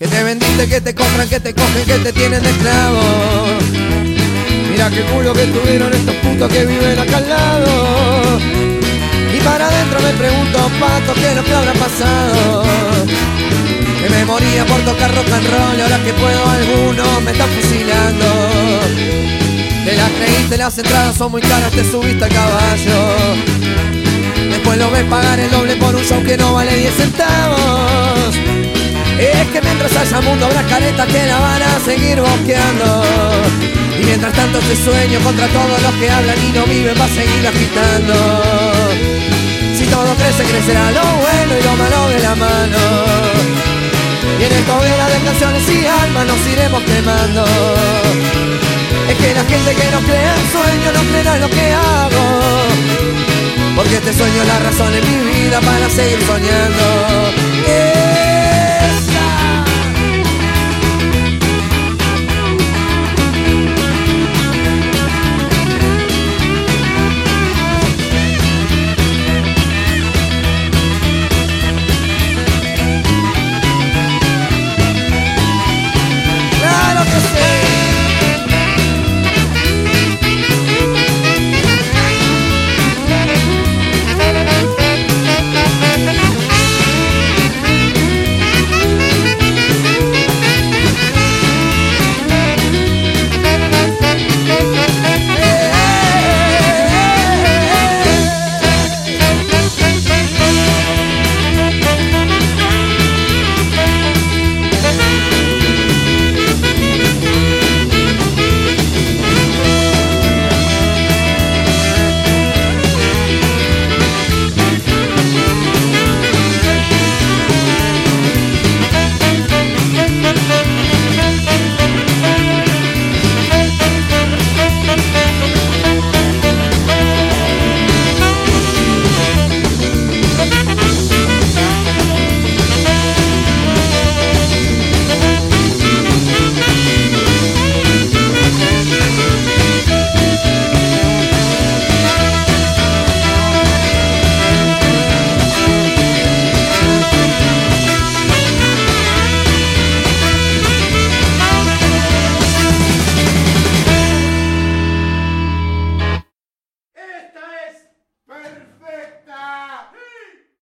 Que te vendiste, que te compran, que te cogen, que te tienen de esclavo. Mira qué culo que tuvieron estos putos que viven acá al lado. Y para adentro me pregunto, pato, ¿qué es lo que habrá pasado? Que me moría por tocar rock and roll, ahora que puedo alguno me está fusilando. Te las creíste, las entradas son muy caras, te subiste al caballo. Después lo ves pagar el doble por un show que no vale 10 centavos. Es que mientras haya mundo habrá caretas que la van a seguir bosqueando. Y mientras tanto este sueño contra todos los que hablan y no viven va a seguir agitando. Si todo crece, crecerá lo bueno y lo malo de la mano. Y en esta hoguera de canciones y almas nos iremos quemando. Es que la gente que no crea en sueño no creerá en lo que hago. Porque este sueño la razón en mi vida para seguir soñando.